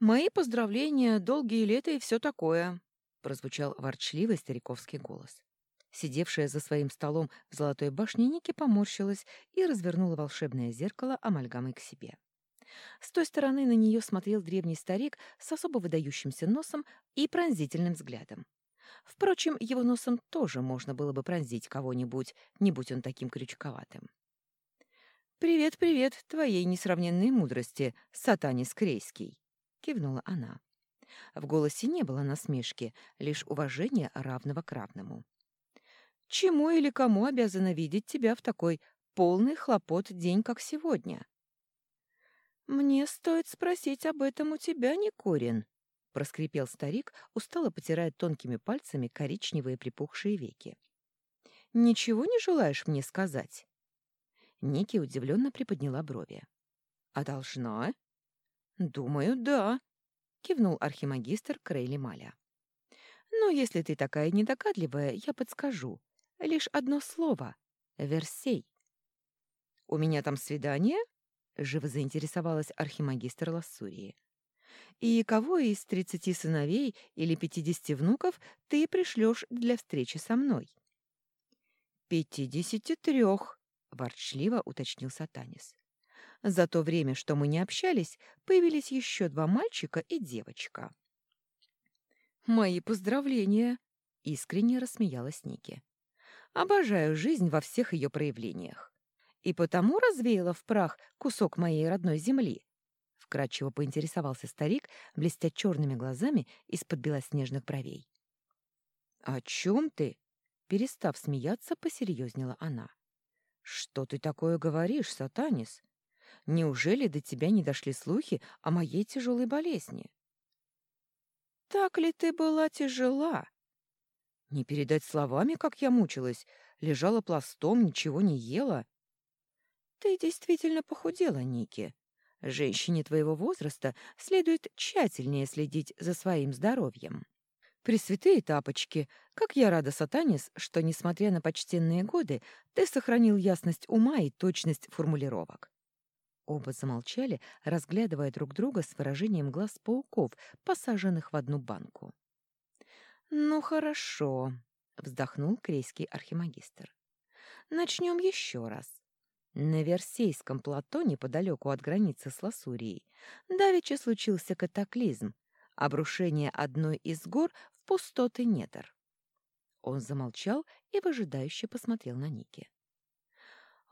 «Мои поздравления, долгие лета и все такое», — прозвучал ворчливый стариковский голос. Сидевшая за своим столом в Золотой башне Ники поморщилась и развернула волшебное зеркало амальгамой к себе. С той стороны на нее смотрел древний старик с особо выдающимся носом и пронзительным взглядом. Впрочем, его носом тоже можно было бы пронзить кого-нибудь, не будь он таким крючковатым. «Привет, привет, твоей несравненной мудрости, сатанис Крейский!» — кивнула она. В голосе не было насмешки, лишь уважение равного к равному. «Чему или кому обязана видеть тебя в такой полный хлопот день, как сегодня?» «Мне стоит спросить об этом у тебя, Никорин», — проскрипел старик, устало потирая тонкими пальцами коричневые припухшие веки. «Ничего не желаешь мне сказать?» Ники удивленно приподняла брови. «А должна?» «Думаю, да», — кивнул архимагистр Крейли Маля. «Но если ты такая недогадливая, я подскажу. Лишь одно слово — Версей». «У меня там свидание?» — живо заинтересовалась архимагистр Лассурии. «И кого из тридцати сыновей или пятидесяти внуков ты пришлешь для встречи со мной?» «Пятидесяти трех», — ворчливо уточнил Сатанис. «За то время, что мы не общались, появились еще два мальчика и девочка». «Мои поздравления!» — искренне рассмеялась Ники. «Обожаю жизнь во всех ее проявлениях. И потому развеяла в прах кусок моей родной земли». Вкратчиво поинтересовался старик, блестя черными глазами из-под белоснежных бровей. «О чем ты?» Перестав смеяться, посерьезнела она. «Что ты такое говоришь, Сатанис? Неужели до тебя не дошли слухи о моей тяжелой болезни?» «Так ли ты была тяжела?» «Не передать словами, как я мучилась. Лежала пластом, ничего не ела». «Ты действительно похудела, Ники. Женщине твоего возраста следует тщательнее следить за своим здоровьем». Пресвятые тапочки, как я рада, Сатанис, что, несмотря на почтенные годы, ты сохранил ясность ума и точность формулировок. Оба замолчали, разглядывая друг друга с выражением глаз пауков, посаженных в одну банку. «Ну, хорошо», — вздохнул крейский архимагистр. «Начнем еще раз. На Версейском плато, неподалеку от границы с Ласурией, давеча случился катаклизм, обрушение одной из гор в пустоты недр. Он замолчал и выжидающе посмотрел на Ники.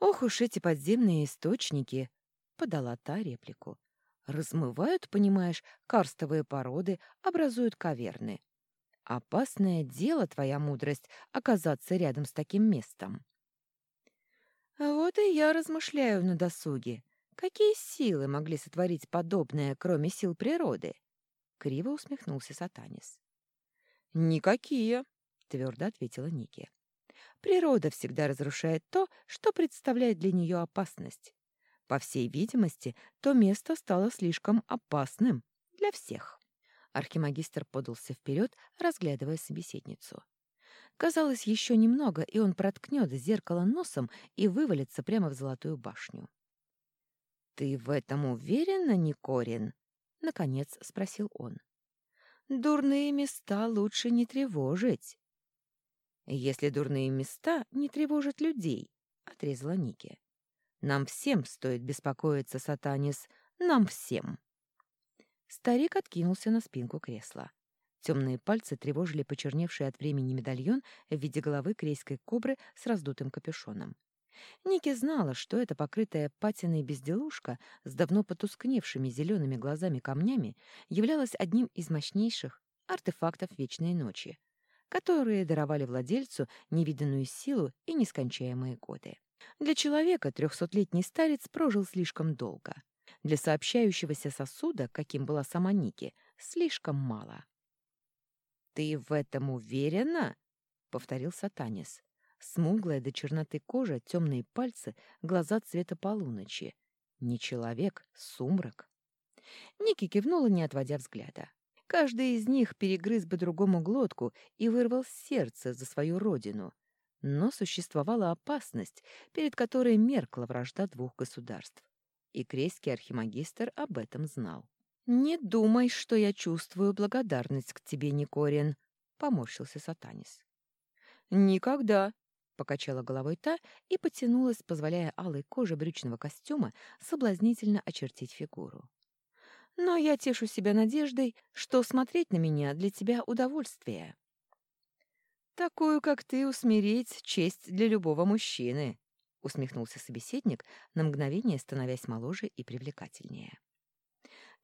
«Ох уж эти подземные источники!» — подала та реплику. «Размывают, понимаешь, карстовые породы, образуют каверны. Опасное дело, твоя мудрость, оказаться рядом с таким местом». «Вот и я размышляю на досуге. Какие силы могли сотворить подобное, кроме сил природы?» — криво усмехнулся Сатанис. «Никакие», — твердо ответила Ники. «Природа всегда разрушает то, что представляет для нее опасность. По всей видимости, то место стало слишком опасным для всех». Архимагистр подался вперед, разглядывая собеседницу. Казалось, еще немного, и он проткнет зеркало носом и вывалится прямо в золотую башню. «Ты в этом уверена, Никорин?» — наконец спросил он. «Дурные места лучше не тревожить». «Если дурные места не тревожат людей», — отрезала Ники. «Нам всем стоит беспокоиться, Сатанис, нам всем». Старик откинулся на спинку кресла. Темные пальцы тревожили почерневший от времени медальон в виде головы крейской кобры с раздутым капюшоном. Ники знала, что эта покрытая патиной безделушка с давно потускневшими зелеными глазами камнями являлась одним из мощнейших артефактов Вечной Ночи, которые даровали владельцу невиданную силу и нескончаемые годы. Для человека трехсотлетний старец прожил слишком долго. Для сообщающегося сосуда, каким была сама Ники, слишком мало. «Ты в этом уверена?» — повторил Сатанис. Смуглая до черноты кожа, темные пальцы, глаза цвета полуночи. Не человек, сумрак. Ники кивнула, не отводя взгляда. Каждый из них перегрыз бы другому глотку и вырвал сердце за свою родину. Но существовала опасность, перед которой меркла вражда двух государств. И крейский архимагистр об этом знал. «Не думай, что я чувствую благодарность к тебе, Никорин», — поморщился Сатанис. «Никогда», — покачала головой та и потянулась, позволяя алой коже брючного костюма соблазнительно очертить фигуру. «Но я тешу себя надеждой, что смотреть на меня для тебя удовольствие». «Такую, как ты, усмирить — честь для любого мужчины», — усмехнулся собеседник, на мгновение становясь моложе и привлекательнее.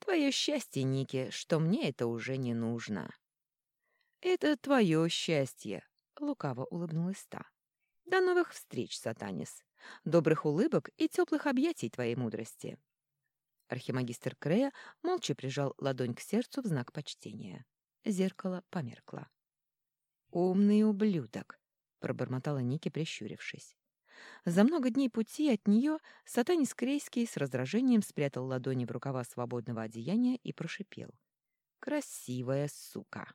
Твое счастье, Ники, что мне это уже не нужно. Это твое счастье, лукаво улыбнулась та. До новых встреч, Сатанис. Добрых улыбок и теплых объятий твоей мудрости. Архимагистр Крея молча прижал ладонь к сердцу в знак почтения. Зеркало померкло. «Умный ублюдок!» — пробормотала Ники, прищурившись. За много дней пути от нее сатанис Крейский с раздражением спрятал ладони в рукава свободного одеяния и прошипел. «Красивая сука!»